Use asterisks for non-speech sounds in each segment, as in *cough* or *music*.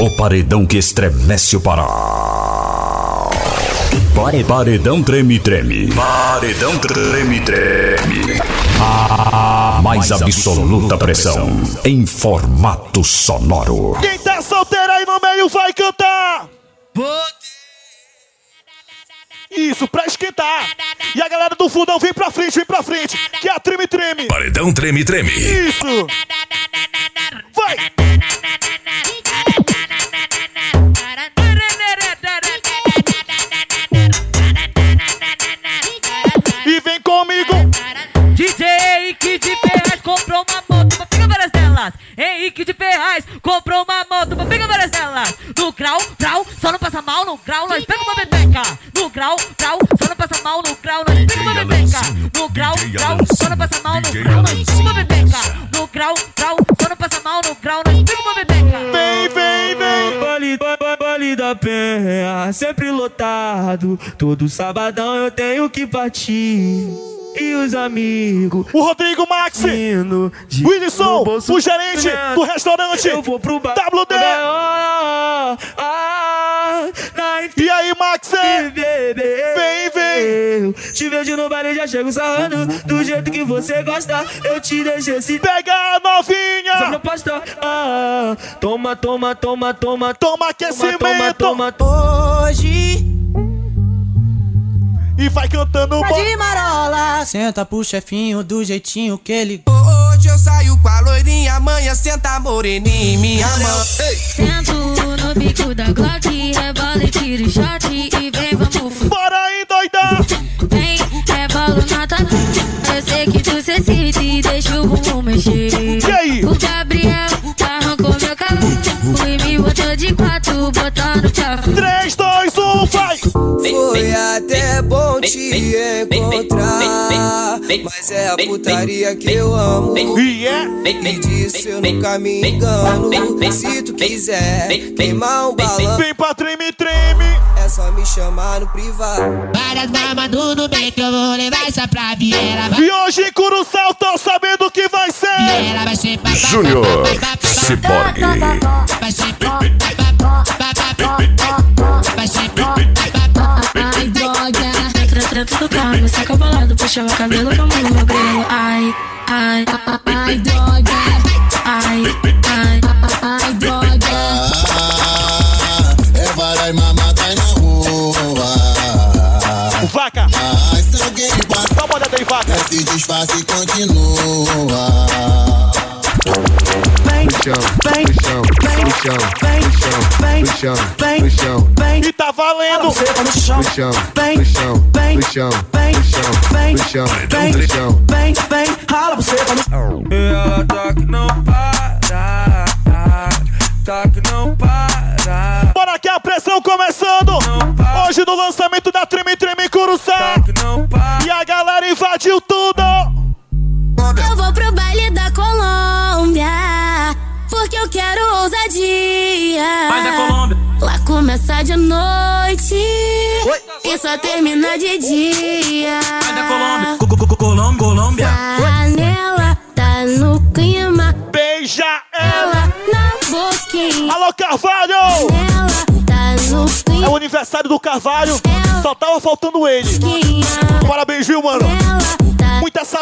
O paredão que estremece o Pará. Paredão treme treme. Paredão treme treme. A mais absoluta pressão em formato sonoro. Quem tá solteiro aí no meio vai cantar. Isso, pra esquentar. E a galera do fundão vem pra frente, vem pra frente. Que é a treme treme. Paredão treme treme. Isso. Vai. Henrique de Ferraz comprou uma moto pra pegar várias delas. No grau, grau, só não passa mal no grau, nós pega uma bebeca. No grau, grau, só não passa mal no grau, nós pega uma bebeca. No grau, grau, só não passa mal no grau, nós pega uma bebeca. No grau, grau, só não passa mal no grau, nós pega uma bebeca. Vem, vem, vem. Vale, vale, vale da penha, sempre lotado. Todo sabadão eu tenho que partir. E os amigos O Rodrigo Maxi. Wilson, o gerente do restaurante. Eu vou pro bar. WD. Ah, ah, E aí, Maxi? Vem, vem. Te vejo no baile, já chego sarrando. Do jeito que você gosta, eu te deixo esse Pega novinha. proposta. Ah, toma, toma, toma, toma, Toma aquecimento. toma, toma, toma. Hoje E vai cantando. bo- de marola. Senta pro chefinho do jeitinho que ele. Hoje eu saio com a loirinha, amanhã senta moreninha em minha mão. Sento no bico da Glock, rebola e tiro o shot e vem, vamos. Bora aí, doida. Vem, rebolo na Eu sei que tu se excita e deixa o bumbum mexer. E aí? O Gabriel arrancou meu cabelo e me botou de quatro, botando pra fora. 3, 2, 1, vai. Foi até bom te encontrar, mas é a putaria que eu amo. E é. Me disse eu nunca me engano. Se tu quiser queimar um balão, Vem pra treme, treme. é só me chamar no privado. Várias mamas no meio que eu vou levar essa pra Viela. Vai- E hoje em Curuçal, tô sabendo o que vai ser. Viela vai ser pa- pa- Júnior Ciborgue. Vai ser pa- Vai ser pa- Entra, treta do carro, saca bolado, puxa meu cabelo como no meu grelo. Ai, ai, ai, ai, droga. Ai, ai, ai, droga. É varai mamata na rua. Vaca. Mas se alguém passa, Dá uma olhada aí, vaca. Se disfarça e continua. E tá valendo. E ela tá que não para, tá que não para, Bora que a pressão começando. Hoje no lançamento da Treme Treme Curuçá. tá. E a galera invadiu tudo. Porque eu quero ousadia. Vai da Colômbia. Lá começa de noite e só termina de dia. Vai da Colômbia, Co- co- co- Colômbia, Colômbia. Panela tá no clima, Beija ela. ela na boquinha. Alô, Carvalho. Ela tá no É o clima, aniversário do Carvalho. Só tava faltando ele. Parabéns, viu, mano? ela tá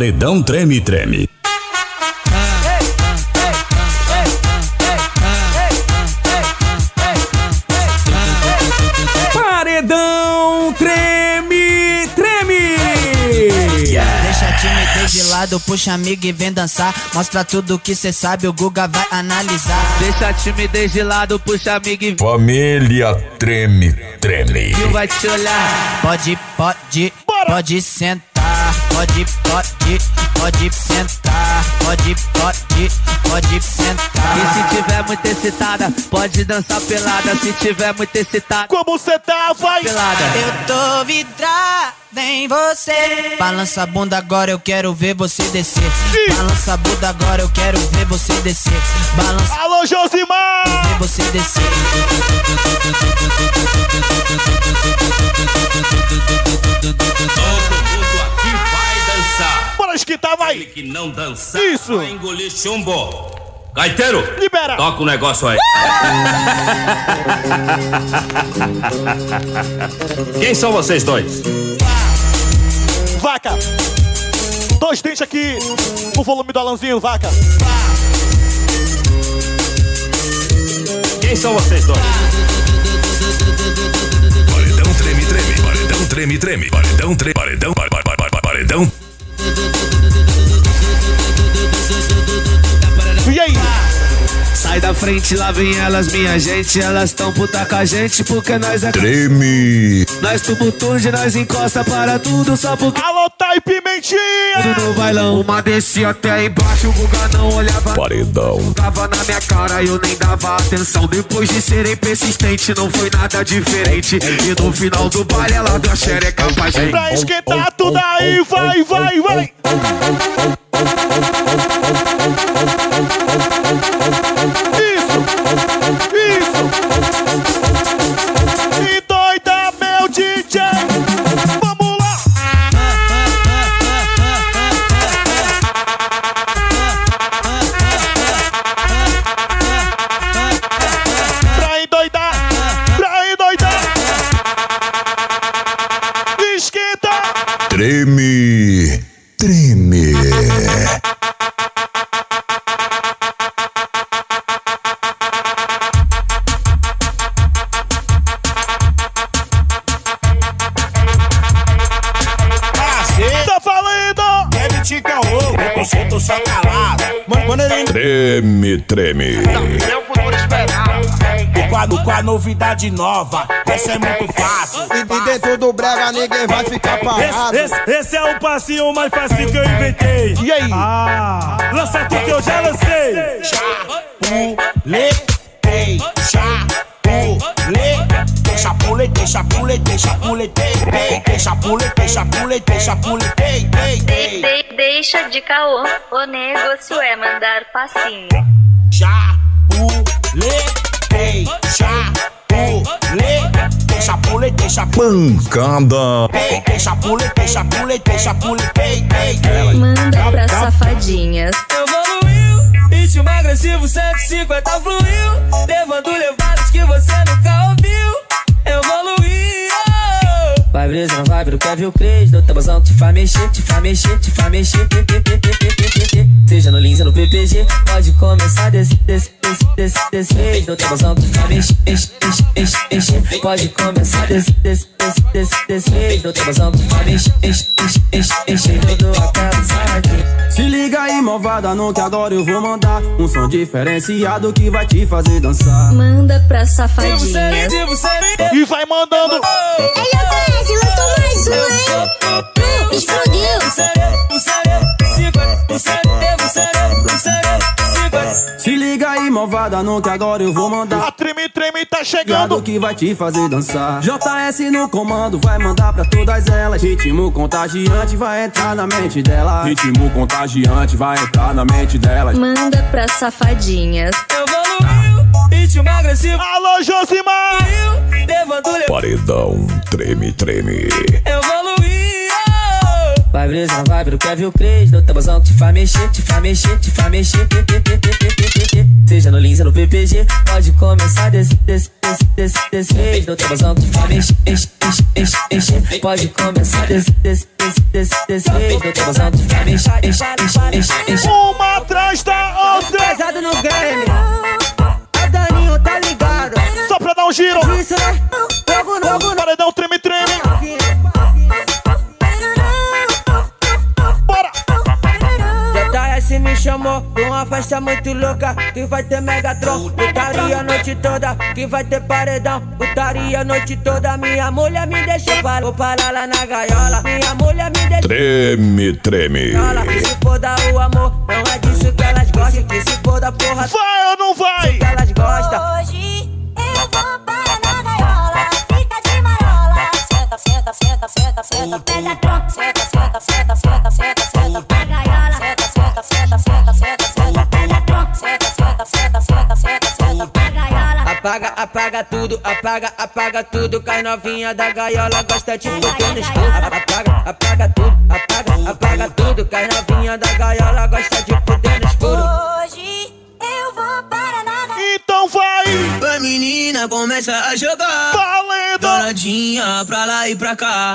Paredão treme treme. Paredão treme, treme. Deixa a timidez de lado, puxa amigo e vem dançar. Mostra tudo que cê sabe, o Guga vai analisar. Deixa a timidez de lado, puxa amigo e Família treme treme. vai te olhar. Pode, pode, Bora. pode sentar. Sentar, pode, pode, pode sentar, pode, pode, pode sentar. E se tiver muito excitada, pode dançar pelada. Se tiver muito excitada, Como cê tá, vai. pelada. Eu tô vidrada em você. Balança a bunda agora, eu quero ver você descer. Balança a bunda agora, eu quero ver você descer. Balança Alô, Josimar. ver você descer. Dançar. Bora esquitar, vai. Que não dançar, Isso. vai engolir chumbo. Gaiteiro, Libera. toca o negócio aí. *laughs* Quem são vocês dois? Vaca. Dois dentes aqui. O volume do Alanzinho, vaca. Quem são vocês dois? Paredão treme, treme. Paredão treme, treme. Paredão treme. Paredão, pa- pa- pa- pa- paredão. Frente, lá vem elas, minha gente. Elas tão puta com a gente porque nós é. Treme. Nós tumultude, nós encosta para tudo só porque. Alô, tá e pimentinha. Tudo no bailão. Uma descia até embaixo, o Guga não olhava. Paredão. Tava na minha cara e eu nem dava atenção. Depois de serem persistente, não foi nada diferente. E no final do baile, ela deu a xereca pra gente. Pra esquentar tudo aí, vai, vai, vai. Isso, isso. E doida, meu DJ. Vamos lá. Pra endoidar, pra endoidar. Esquenta. Treme. Só calado. Mano, mano, ele Treme, treme. meu futuro esperado. O quadro com a novidade nova, essa é muito fácil. E de dentro do brega ninguém vai ficar parado. Esse, esse é o passinho mais fácil que eu inventei. E aí? Ah, lança tu que eu já lancei. Chapuletei, chapuletei, chapuletei, chapuletei, chapuletei, chapuletei, chapuletei, chapuletei, De- de- deixa de caô, o negócio é mandar passinho. chapuletei, chapuletei, chapuletei, chapuletei. Pancada. Chapuletei, chapuletei, chapuletei, Manda pra safadinhas. Evoluiu, ritmo agressivo 150 fluiu, levando levadas que você nunca ouviu. Vai brisa, vai, quer ver o Cres, do tabuzão te faz mexer, te faz mexer, te faz mexer. Seja no Lins ou no PPG, pode começar desse, desse, desse, desse, desse vez. Do tabuzão te faz mexer, mexer, mexer, mexer. Pode começar desse, desse, desse, desse, desse vez. Do tabuzão te faz mexer, mexer, mexer, mexer. Tudo saque. Se liga aí, malvada, no que agora eu vou mandar um som diferenciado que vai te fazer dançar. Manda pra safadinhas. E vai mandando. Ei, eu conheço, lançou mais um, hein? Explodiu. Se liga aí, malvada, no que agora eu vou mandar. A treme, treme tá chegando. que vai te fazer dançar. JS no comando, vai mandar pra todas elas. Ritmo contagiante vai entrar na mente dela. Ritmo contagiante vai entrar na mente delas. Manda pra safadinhas. Evoluiu, ritmo agressivo. Alô, Josimar. Paredão treme, treme. Evoluiu. Vai brisa, vai, quer ver o Cres, do tabuzão te faz mexer, te faz mexer, te faz mexer. Seja no Lins ou no PPG, pode começar desse, desse, desse, desse, desse vez. Do tabuzão te faz mexer, mexer, mexer, mexer. Pode começar desse, desse, desse, desse, desse vez. Do tabuzão te faz mexer, mexer, mexer, mexer, mexer. Uma atrás da outra. Pesado no game, é Daninho, tá ligado? Só pra dar um giro. Isso, né? Fogo novo, Paredão chamou pra uma festa muito louca que vai ter Megatron. Putaria a noite toda que vai ter paredão. Putaria a noite toda, minha mulher me deixou para Vou parar lá na gaiola. Minha mulher me deixou Treme, treme. se foda o amor, não é disso que elas gostam. Que se foda porra, vai ou não vai? Que elas gostam. Hoje eu vou para na gaiola, fica de marola. Senta, senta, senta, senta, senta, pega tronco. Senta, senta, senta, senta, senta, senta, Apaga, tudo, apaga, apaga tudo. Cai novinha da gaiola, gosta de foder no escuro. Apaga, apaga tudo, apaga, apaga tudo. Cai novinha da gaiola, gosta de foder no escuro. Hoje eu vou para na gaiola. Então vai! A menina começa a jogar. Donadinha pra lá e pra cá.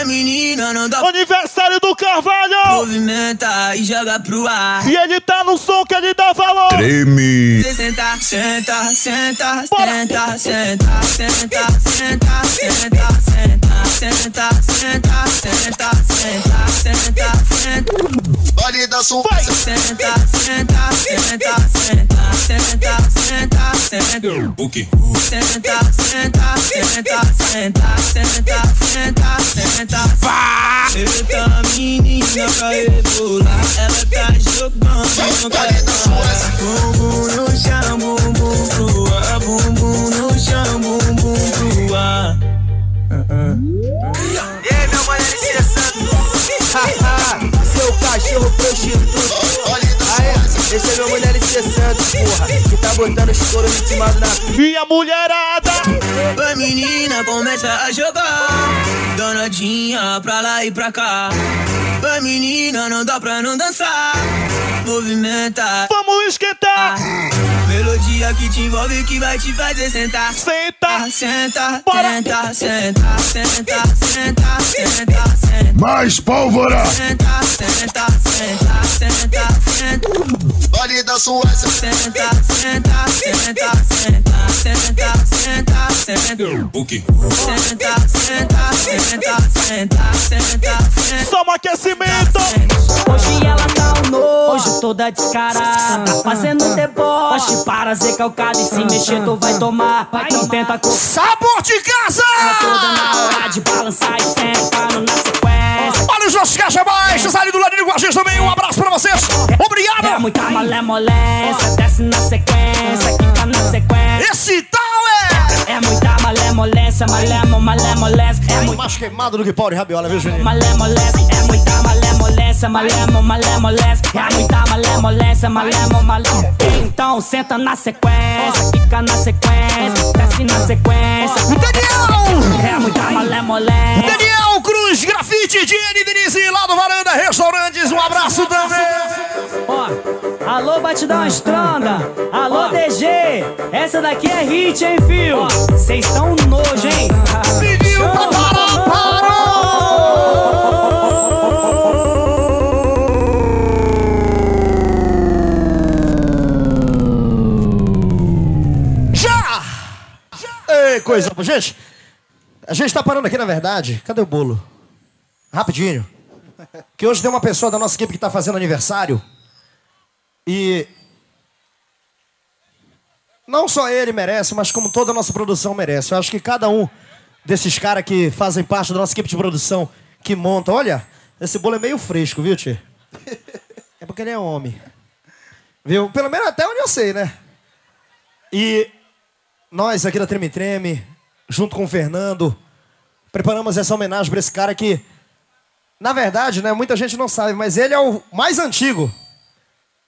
A menina não dá Aniversário do Carvalho! movimenta e joga pro ar. E ele tá no som que ele dá valor! Treme. Senta, senta, senta, Bora. senta, senta, senta, senta, senta, senta, senta, senta, senta, senta, senta, senta. Vale da sua Vai! Senta, senta, senta, senta, senta, senta, senta. O quê? Senta, senta, senta, senta, senta, senta, senta. Eita menina pra rebolar, ela tá jogando pra Bumbum no chão, bumbum pro ar, bumbum no chão, bumbum pro ar. E cachorro prostituto. Aí, esse é meu mulher Santos, porra. Que tá botando os coros ritmados na Minha mulherada! a menina começa a jogar Donadinha pra lá e pra cá A menina não dá pra não dançar Movimenta Vamos esquentar! Melodia que te envolve que vai te fazer sentar Senta! Senta, Bora. senta, senta, senta, senta, senta, senta Mais pólvora. Senta, senta, senta, senta, senta Vale da Suécia. Senta, senta, senta, senta, senta, senta, senta O quê? Senta, senta, senta, senta, senta, senta. Só um aquecimento! Hoje ela tá um nojo, hoje toda descarada Fazendo deboche para ser calcada E se mexer tu vai tomar Não tenta com Sabor de casa! toda na hora de balançar e sentando na sequência Olha os nossos caixa baixos ali do ladinho com a gente também. Um abraço pra vocês! É Obrigado! muita malemolência, desce na sequência, quica na sequência Esse tal é! Muita malemolência, malemo, malemolência É muita Mais queimado do que pau de rabiola, viu, Juninho? malemolência, é muita malemolência, malemo, malemolência É muita malemolência, malemo, malemo Então senta na sequência, quica na sequência, desce na sequência Daniel! É muita malemolência Daniel Cruz, grafite de N. Denise, lá alô Batidão Estronda, alô DG, essa daqui é hit, hein, fio? Cês tão nojo, hein? Pediu pra parar, Já! Ei, coisa boa. Gente, a gente tá parando aqui, na verdade. Cadê o bolo? Rapidinho. Que hoje tem uma pessoa da nossa equipe que tá fazendo aniversário. E. Não só ele merece, mas como toda a nossa produção merece. Eu acho que cada um desses caras que fazem parte da nossa equipe de produção, que monta. Olha, esse bolo é meio fresco, viu, tio? É porque ele é homem. Viu? Pelo menos até onde eu sei, né? E nós aqui da Treme Treme, junto com o Fernando, preparamos essa homenagem para esse cara que, na verdade, né, muita gente não sabe, mas ele é o mais antigo,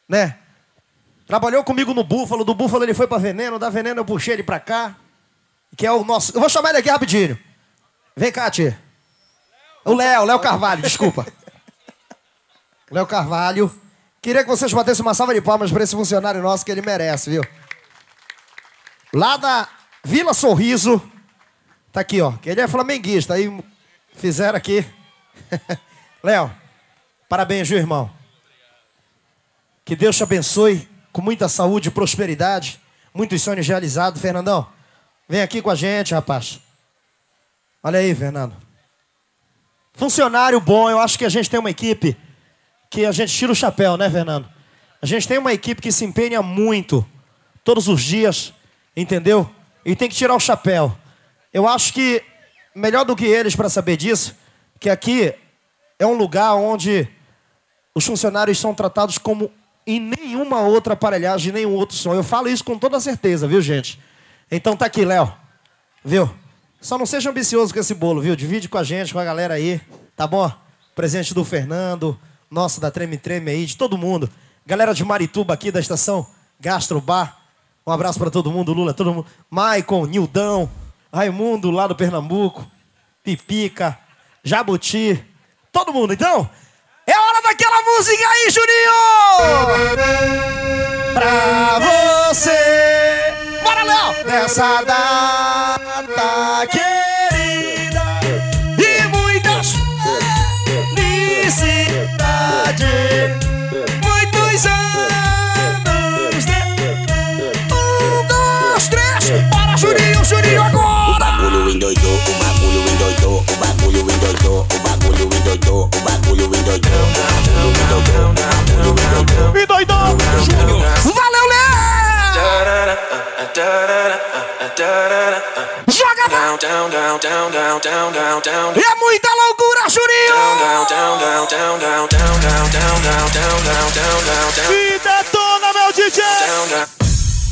né? Trabalhou comigo no Búfalo, do Búfalo ele foi para Veneno, da Veneno eu puxei ele para cá, que é o nosso. Eu vou chamar ele aqui rapidinho. Vem cá, tia. O Léo, Léo Carvalho, desculpa. *laughs* Léo Carvalho. Queria que vocês batessem uma salva de palmas para esse funcionário nosso que ele merece, viu? Lá da Vila Sorriso. Tá aqui, ó. Que ele é flamenguista. Aí fizeram aqui. *laughs* Léo, parabéns, viu, irmão? Que Deus te abençoe com muita saúde prosperidade. Muitos sonhos realizados. Fernandão, vem aqui com a gente, rapaz. Olha aí, Fernando. Funcionário bom, eu acho que a gente tem uma equipe que a gente tira o chapéu, né, Fernando? A gente tem uma equipe que se empenha muito, todos os dias, entendeu? E tem que tirar o chapéu. Eu acho que melhor do que eles para saber disso, que aqui é um lugar onde os funcionários são tratados como em nenhuma outra aparelhagem, nenhum outro som. Eu falo isso com toda certeza, viu, gente? Então tá aqui, Léo. Viu? Só não seja ambicioso com esse bolo, viu? Divide com a gente, com a galera aí, tá bom? Presente do Fernando, nosso da Treme Treme aí, de todo mundo. Galera de Marituba aqui da estação Gastro Bar. Um abraço pra todo mundo, Lula, todo mundo. Maicon, Nildão, Raimundo lá do Pernambuco, Pipica, Jabuti, todo mundo. Então, é hora daquela música aí, Juninho! Pra você! Bora, Léo! Nessa data querida e muitas felicidades, muitos anos de... Um, dois, três, para, Juninho, Juninho, agora! O bagulho endoidou, o bagulho endoidou, o bagulho endoidou, o bagulho endoidou, o bagulho me doidão, Valeu, Lê! Joga! É muita loucura, Juninho! Me detona, meu DJ!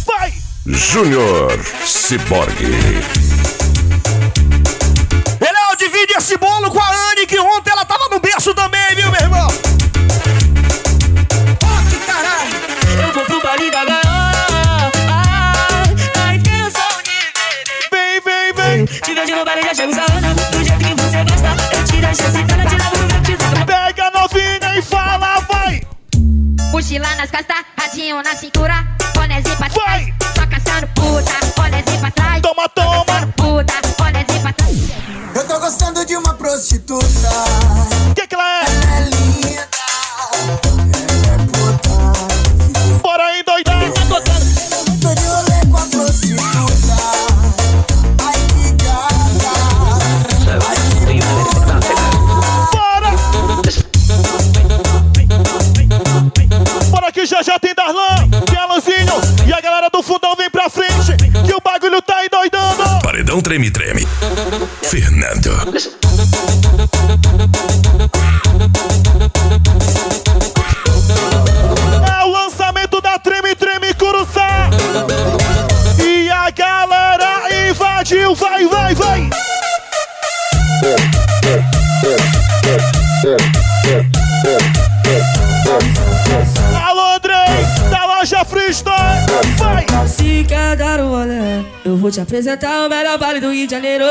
Vai! Júnior Ciborgue. Ele é o divide esse bolo com a Anne, que ontem ela tava no berço também, viu, meu irmão? Oh, que caralho! Eu vou pro baile da gaiola. Ai, ai, tenho som de Vem, vem, vem! Te vejo no baile, já chego sarrando. Do jeito que você gosta, eu tiro a chance, cara, te levo no te Pega a novinha e fala, vai! Mochila nas costas, radinho na cintura, bonézinho pra trás. Vai! Só caçando puta, bonézinho pra trás. Toma, toma! Puta, bonézinho pra trás. Eu tô gostando de uma prostituta. Treme treme. Fernando. Apresentar o melhor baile do Rio de Janeiro.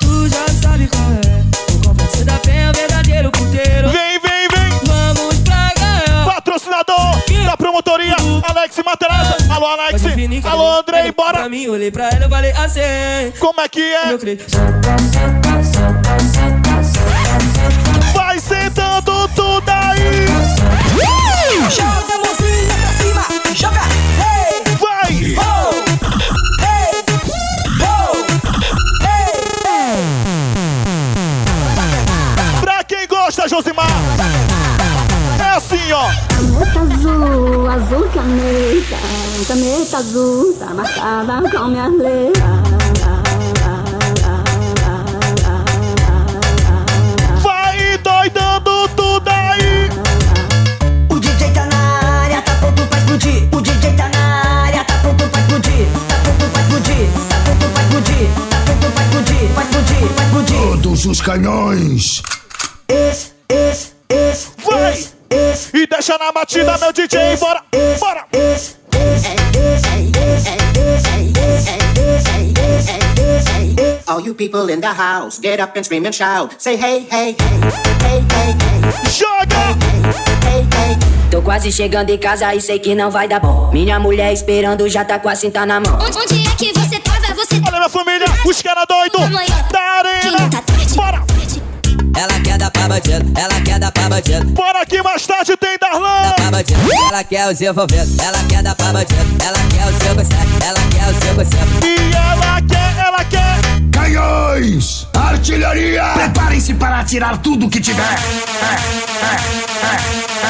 Tu já sabe qual é. O complexo da penha é o verdadeiro puteiro. Vem, vem, vem! Vamos pra ganhar. Patrocinador da promotoria, Alex Materazza. Alô, Alex. Alô, Andrei, Pra bora! mim, olhei pra ela, eu falei assim. Como é que é? Meu creio. Azul, azul caneta, caneta azul, tá marcada com minhas letras. Vai doidando tudo aí! O DJ tá na área, tá pronto pra explodir. O DJ tá na área, tá pronto pra explodir. Tá pronto pra explodir. Tá pronto pra explodir. Tá pronto pra explodir. Vai explodir, vai explodir. Todos os canhões. Esse, e deixa na batida, meu DJ, bora, bora! All you people in the house, get up and scream and shout. Say hey, hey, hey, hey, hey, hey. Joga! Hey, hey, hey, Tô quase chegando em casa e sei que não vai dar bom. Minha mulher esperando já tá com a cinta na mão. Onde, onde é que você tava? Você Olha minha família, os caras doidos da arena. Tá bora! Ela quer dar pra bandido, ela quer dar pra bandido. Bora que mais tarde tem Darlan. Ela quer os envolvidos, ela quer dar pra bandido. Ela quer o seu conceito, ela quer o seu conceito. E ela quer, ela quer. Canhões, artilharia. Preparem-se para atirar tudo que tiver. É, é,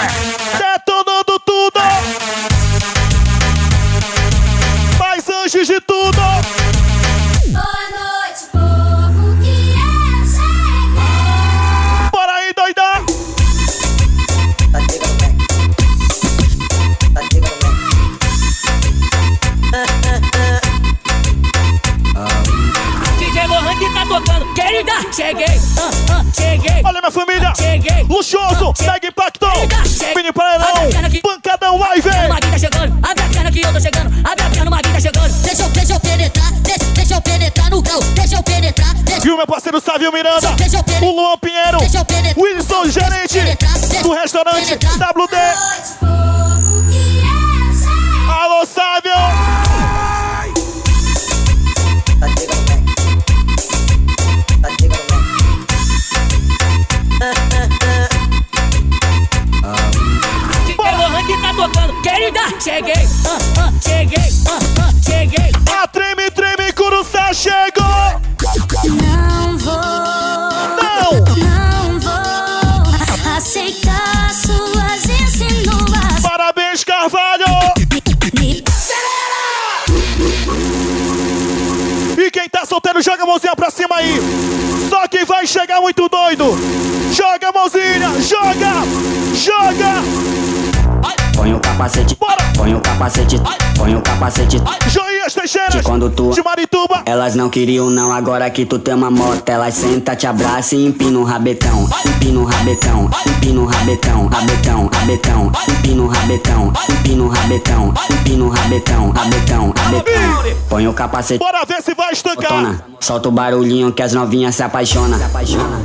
é, Detonando tudo. Mas antes de tudo. Cheguei, ah, ah, cheguei. Olha minha família. Cheguei. Luxuoso, mega impacto. Mini paredão, pancadão, vai, vem. Magui tá chegando, abre a perna que eu tô chegando, abre a perna, o Magui tá chegando. Deixa eu, deixa eu penetrar, deixa, deixa eu penetrar no grau, deixa eu penetrar, deixa o meu parceiro Savio Miranda, o Luan Pinheiro, Wilson, gerente do restaurante WD. Cheguei, ah, ah, cheguei, ah, ah, cheguei. A treme, treme, Curuçá chegou! Solteiro, joga a mãozinha pra cima aí! Só quem vai chegar muito doido! Joga a mãozinha! Joga! Joga! Põe o capacete, põe o capacete, põe o capacete. Joias Teixeira! De quando tu, De Marituba! elas não queriam não, agora que tu tem uma moto, elas senta, te abraça e empina o rabetão, empina o rabetão, empina o rabetão, rabetão, rabetão, empina o rabetão, empina o rabetão, empina o rabetão, rabetão, rabetão. Põe o capacete, Bora ver se vai estancar! botona, solta o barulhinho que as novinhas se apaixonam. Se apaixona.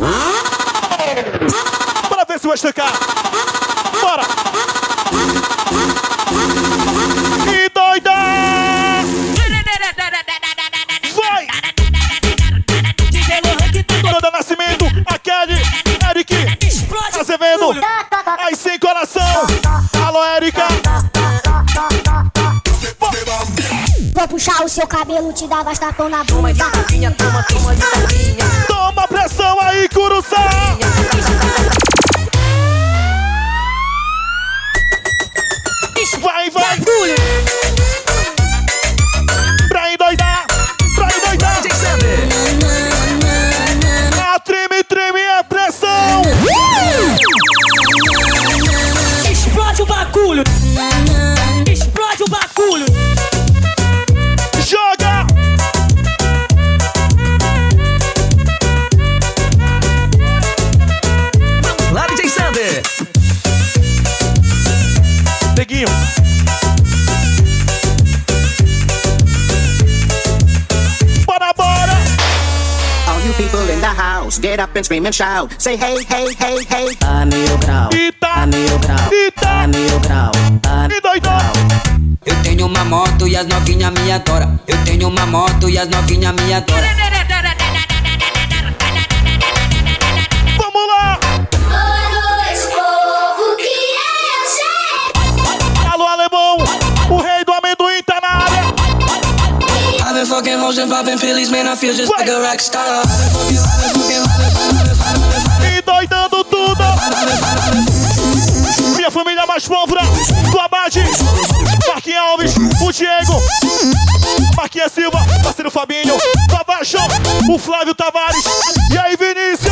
Bora ver se vai estancar! Bora! Azevedo, aí sem coração. Alô, Erika! Vou puxar o seu cabelo, te dar bastapão na bunda. Toma pressão aí, Curuçá! Vai, vai! Pra people in the house, get up and scream and shout. Say hey, hey, hey, hey. Tá meio grau, tá meio grau, tá meio grau, tá meio grau. Eu tenho uma moto e as novinha me adora. Eu tenho uma moto e as novinha me adora. Been fucking hoes and popping pillies, man. I feel just like a rock star. I've been fucking, I've been fucking, I've been fucking, E doidando tudo! Minha família mais pólvora do Abade! Marquinhos Alves, o Diego, Marquinhos Silva, parceiro Fabinho, Babaixo, o Flávio Tavares. E aí, Vinícius?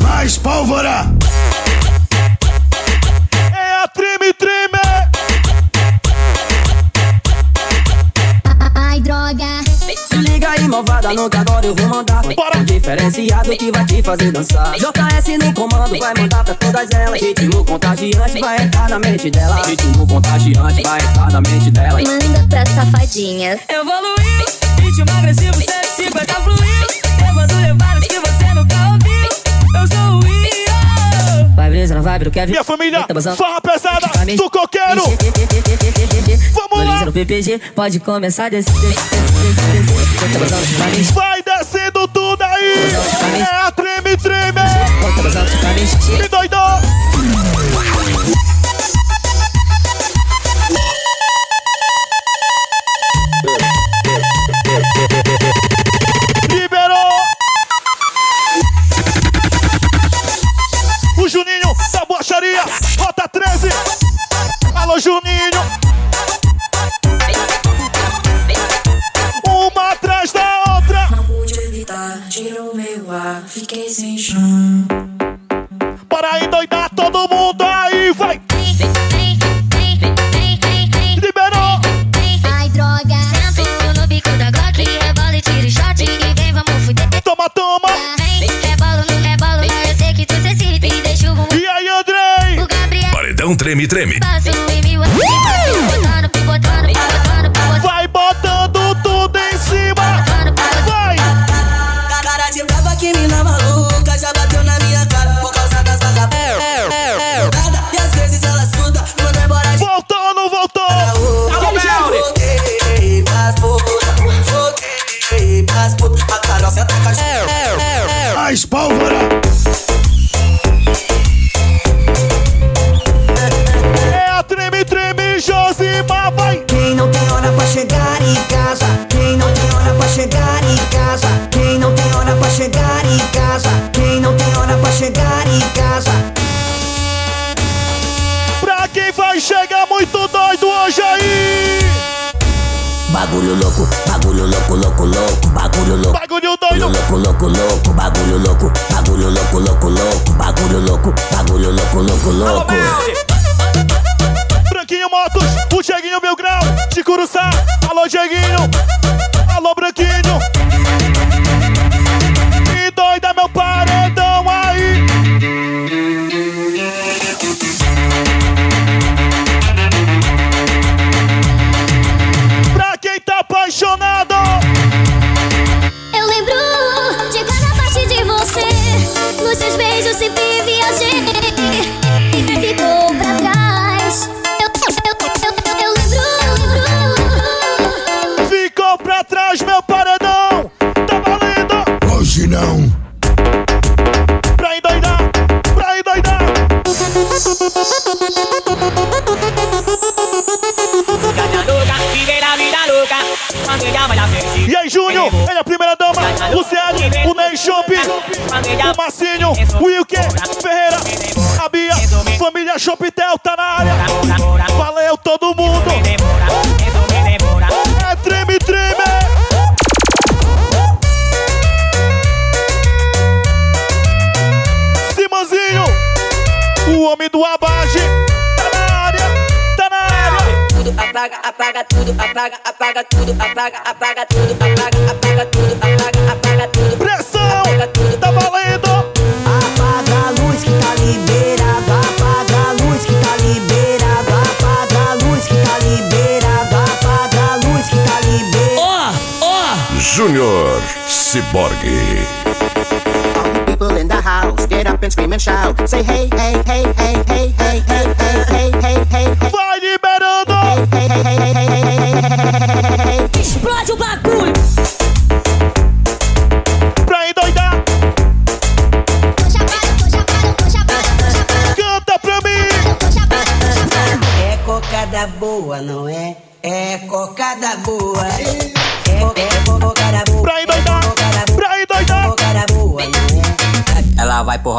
Mais pólvora! Malvada, no que agora eu vou mandar. Um diferenciado que vai te fazer dançar. JS no comando, vai mandar pra todas elas. Ritmo contagiante vai entrar na mente dela. Ritmo contagiante vai entrar na mente dela. Manda pra safadinhas. Evoluiu, ritmo agressivo, 150 fluiu. Levando levadas que você nunca ouviu. Eu sou o Io. Vai brisa na vibe do Kevin. Minha família, farra pesada do coqueiro. Vamos. No PPG, pode começar desse, bazão, vai descendo tudo aí! É a treme, treme! Me doidou! Bagulho louco, bagulho louco, louco, louco, bagulho louco. Bagulho doido. Louco, louco, louco, bagulho louco, bagulho louco, louco, louco, bagulho louco, bagulho louco, louco, louco. Branquinho Motos, o Dieguinho Mil Grau, de Curuçá. Alô, Dieguinho. O Massinho, o Wilke, Ferreira, a Bia, família Shoptel tá na área. Valeu todo mundo. É treme, treme. Simanzinho, o homem do abage, tá na área, tá na área. Tudo apaga, apaga tudo, apaga, apaga tudo, apaga, apaga tudo, apaga, apaga tudo, apaga Ciborgue. People in the house, get up and scream and shout. Say hey, hey, hey, hey, hey,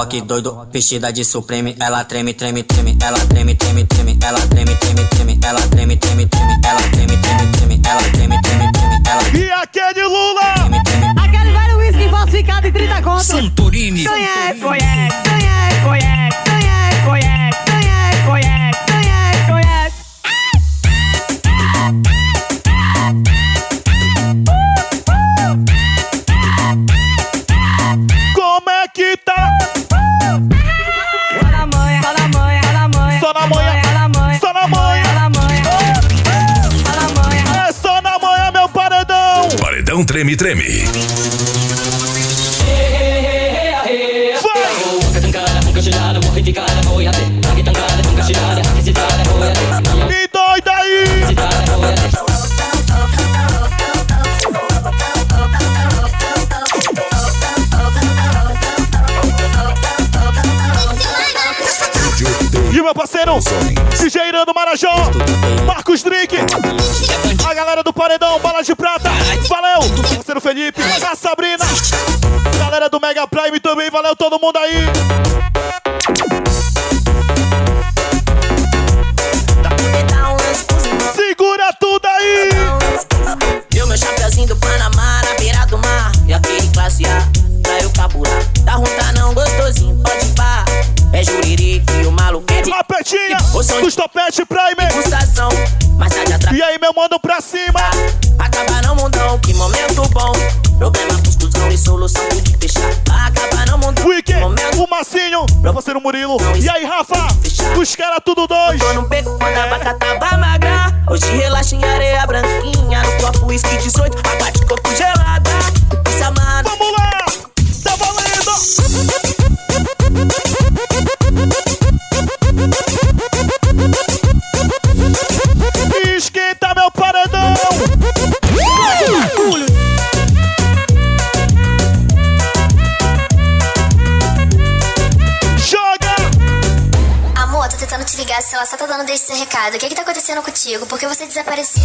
rock doido, vestida de supreme. Ela treme, treme, treme. Ela treme, treme, treme. Ela treme, treme, treme. Ela treme, treme, treme. Ela treme, treme, treme. Ela treme, treme, treme. Ela E aquele Lula. Aquele velho whisky falsificado em 30 conto. Treme. E doida aí. E meu parceiro, DJ Irã do Marajó, Marcos Drink, a galera do Paredão, Bala de Prata, valeu, parceiro Felipe, a Sabrina, galera do Mega Prime também, valeu todo mundo aí. Segura tudo aí. Eu meu chapeuzinho do Panamá na beira do mar. E aquele classe A, pra eu cabular. Tá ruim, tá não, gostosinho, pode pá. É juririque e o maluqueiro. A Petinha, dos Topete Prime. Atrás. E aí, meu mano pra cima. Problema construção e solução tem que fechar. Acaba não monta. Wiki, o Massinho, pra você no Murilo. E aí, Rafa? Os caras tudo dois. Eu tô no beco quando a batata vai magrar. Hoje relaxa em areia. O que, que tá acontecendo contigo? Por que você desapareceu?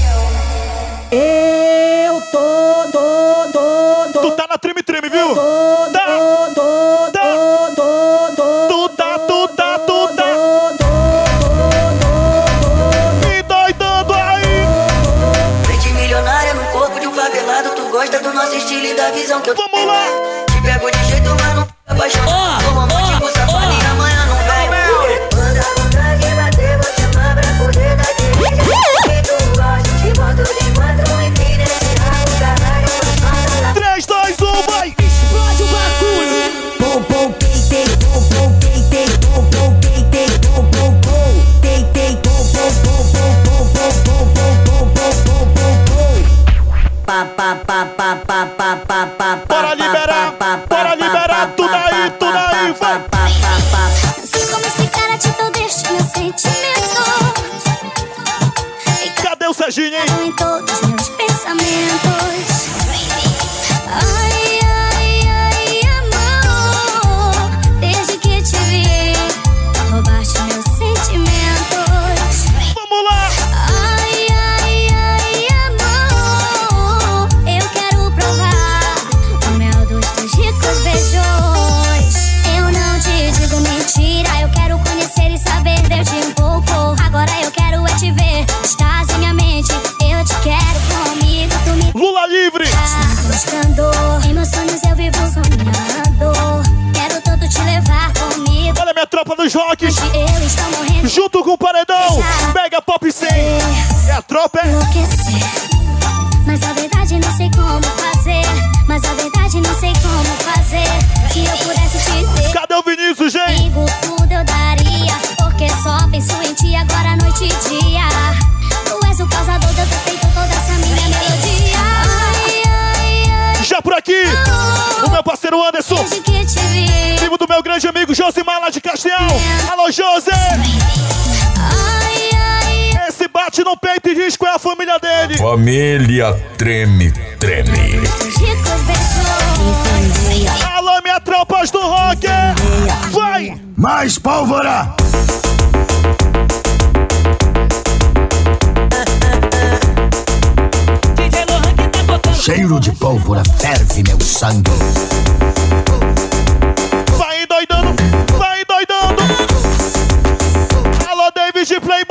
diz qual é a família dele. Família Treme Treme. Alô, minha tropas do rock! Vai! Mais pólvora! Cheiro de pólvora ferve meu sangue. Vai doidando, vai doidando. Alô, David Play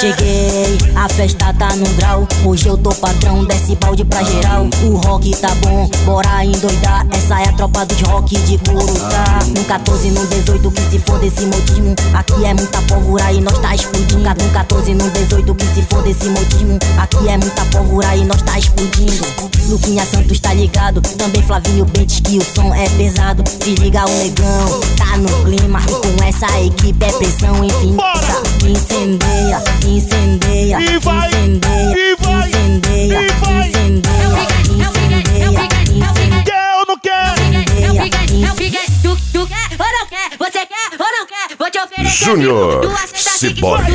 Cheguei, a festa tá no grau. Hoje eu tô padrão, desce balde pra geral. O rock tá bom, bora endoidar. Essa é a tropa dos rock de Curuçá. No 14, no 18, que se foda esse motinho. Aqui é muita pólvora e nós tá explodindo. No 14, no 18, que se foda esse motinho. Aqui é muita pólvora e nós tá explodindo. Luquinha Santos tá ligado. Também Flavinho Bentes, que o som é pesado. Se liga o negão, tá no clima. Com essa equipe é pressão infinita. Incendeia incendeia, incendeia, e vai, incendeia, e vai, incendeia, e vai. incendeia, incendeia, incendeia. Quer ou não quer? É Eu é é tu, quer ou não quer? Você quer ou não quer? Vou te oferecer. Júnior, se bora.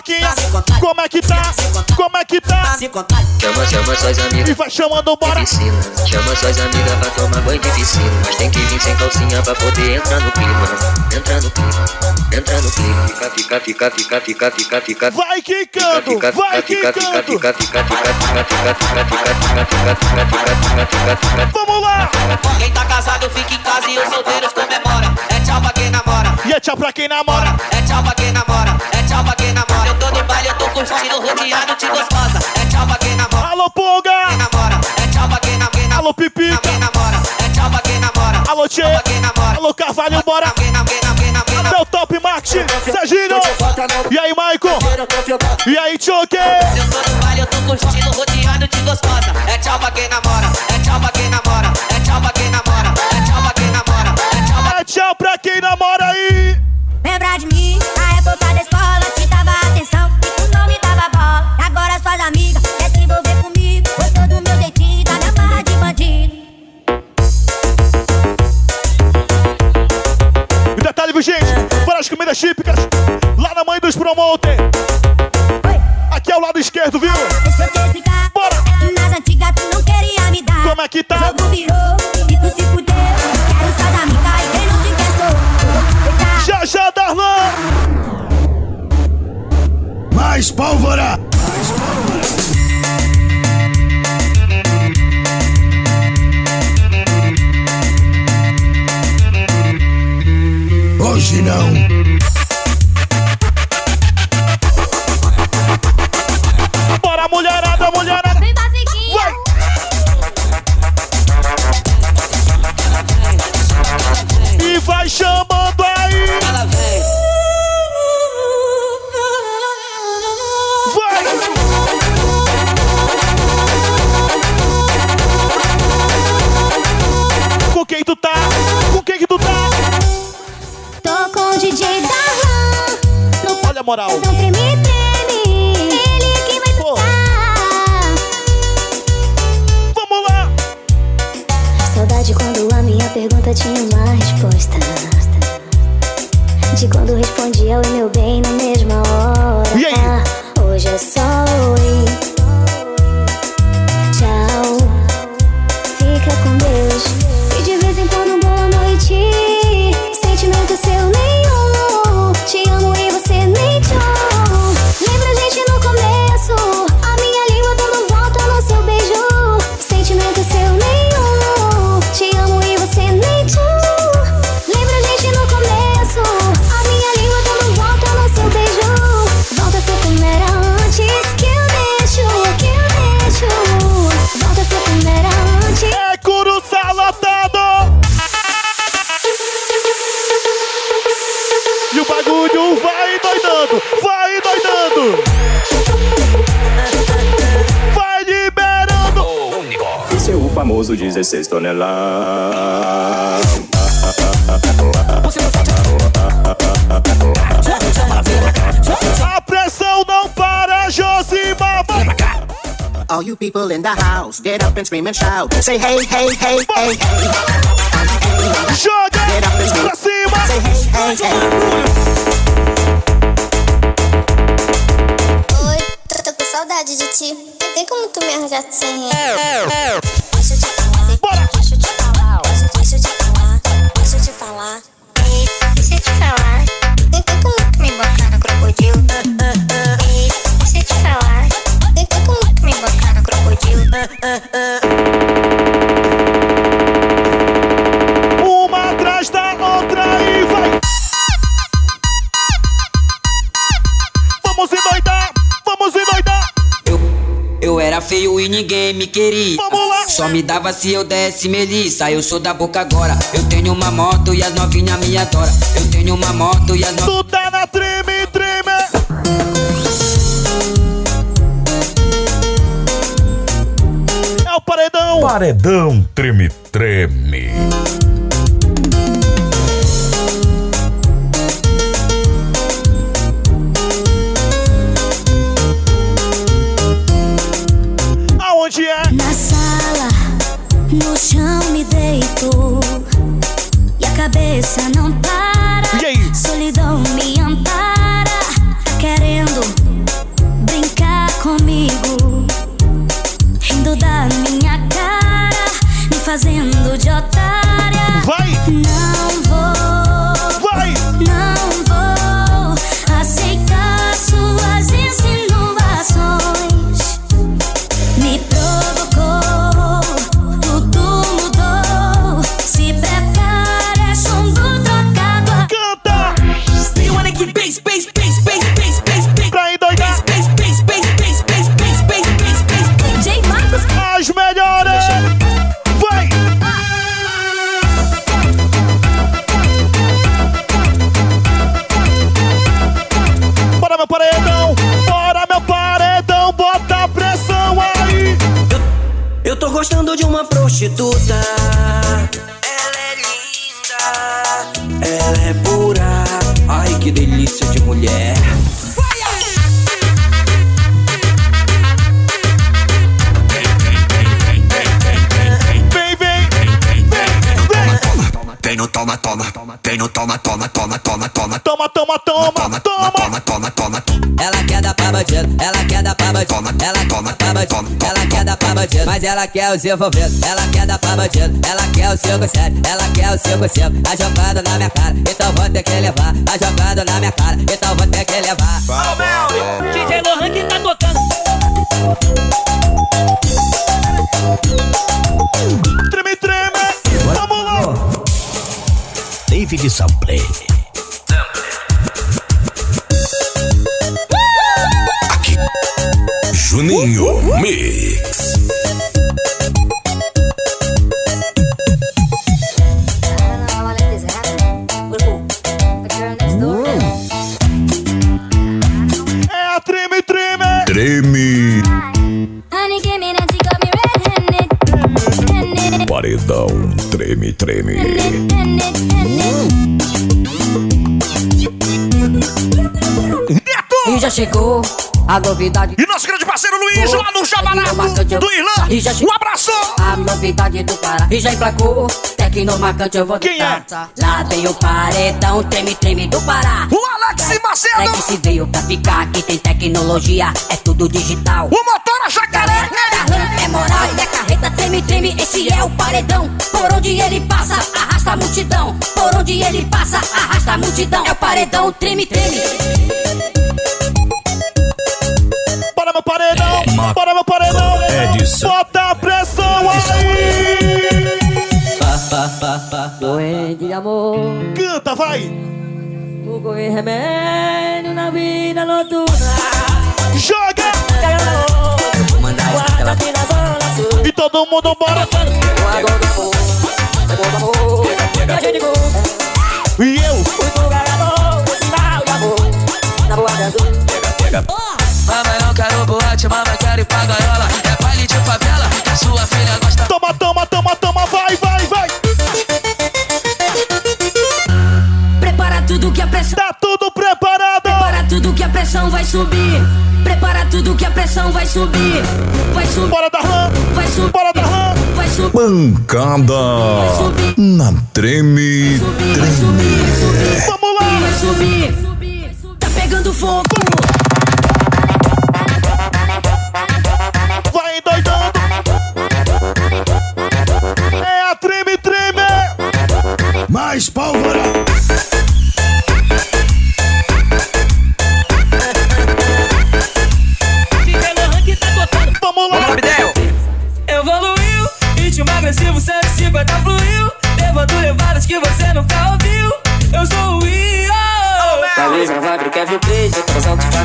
Alô, Doquinha. Como é que tá? Como é que tá? Chama, chama suas E amigas vai chamando, bora. piscina. Chama suas amigas pra tomar banho de piscina. Mas tem que vir sem calcinha pra poder entrar no clima. Entrar no clima, entrar no clima. Fica, fica, fica, fica, fica, fica, fica. Vai quicando, vai quicando. Vamos lá! Quem tá casado fica em casa e os solteiros comemora. É E é tchau pra quem namora. É tchau pra quem namora. É tchau pra quem namora. Eu tô no baile, eu tô curtindo, rodeado de gostosa. É tchau pra quem namora. Alô, Ponga! Quem namora. É tchau pra quem namora. Alô, Pipica! Quem namora. É tchau pra quem namora. Alô, Tchê! Alô, Carvalho, bora! Meu top Max, Serginho! E aí, Maicon? E aí, Choque? Eu tô no baile, eu tô curtindo, rodeado de gostosa. É tchau pra quem namora. É tchau pra quem namora. É tchau pra quem namora. É tchau pra quem namora. É É tchau pra quem namora Típicas, lá na mãe dos promoter. Aqui ao lado esquerdo, viu? 16 toneladas. A pressão não para, Josimar! All you people in the house, get up and scream and shout. Say hey, hey, hey, hey, hey. Joga Get up and scream. pra cima! Say hey, hey, hey. Oi, tô, tô com saudade de ti. Tem como tu me arranjar sem reais? Queria. Vamos lá! Só me dava se eu desse melissa. Eu sou da boca agora. Eu tenho uma moto e as novinhas me adoram. Eu tenho uma moto e as novinhas. Tu tá na treme, treme! É o paredão! Paredão treme treme. Onde é? Na sala, no chão me deito E a cabeça não para prostituta. Ela é linda. Ela é pura. Ai, que delícia de mulher. Vem, vem! Toma, toma, vem no toma, toma, Toma, toma, toma, toma! Pra bandido, ela quer dar pra bandido, ela toma pra bandido, ela quer dar pra bandido, mas ela quer os envolvidos, ela quer dar pra bandido, ela quer o 57, ela quer o 55, tá jogando na minha cara, então vou ter que levar, tá jogando na minha cara, então vou ter que levar. DJ Lohan que tá tocando. Treme, treme! Vamos lá! David Sample. Juninho Mix. É a treme, treme! Treme. Paredão. Treme, treme. E já chegou a novidade. E nosso grande parceiro Luiz, lá no Jabarato do Irlã. Um abraço! a novidade do Pará. E já emplacou. Tecno marcante eu vou Quem é? Lá vem o paredão, treme, treme do Pará. O Alex Macedo! Leque se veio pra ficar, aqui tem tecnologia, é tudo digital. O motor a jacaré! É moral e a carreta treme, treme, esse é o paredão. Por onde ele passa, arrasta a multidão. Por onde ele passa, arrasta a multidão. É o paredão, treme, treme paredão, bora meu paredão. Bota a pressão aí. Doente de amor. Canta, vai. O goi remédio na vida noturna. Joga. E todo mundo bora. E eu. Fui no garador, sinal de amor. Na boa azul. Pega, pega. Mamãe, eu quero boate, mamãe, quero ir pra gaiola. É baile de favela, que a sua filha gosta. Toma, toma, toma, toma! Vai, vai, vai! Prepara tudo que a pressão. Tá tudo preparado! Prepara tudo que a pressão vai subir. Prepara tudo que a pressão vai subir. Vai subir, Bora, Darlan! vai subir, Bora, Darlan! vai subir. Pancada. Na treme, Vai subir, vai treme. subir, vai subir. Vamos lá! Vai subir. Tá pegando fogo. Mais.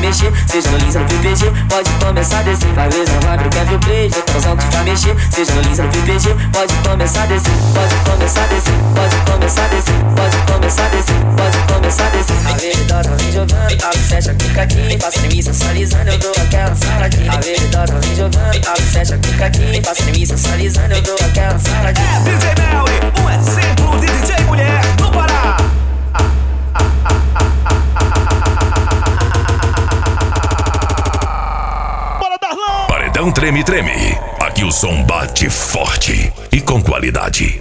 Mexer. Seja no Lisa no PPG, pode começar a descer. Vai vez não vai pro Kevin Play, já transão vai mexer. Seja no Lisa no PPG, pode começar a descer. Pode começar a descer, pode começar a descer. Pode começar a descer, pode começar a descer. A verdade vem jogando, abre fecha, clica aqui. Passa em mim sensualizando, eu dou aquela saladinha. A verdade vem jogando, abre fecha, clica aqui. Passa em mim sensualizando, eu dou aquela saladinha. DJ Melly, um exemplo de DJ mulher no Pará. Paredão treme, treme. Aqui o som bate forte e com qualidade.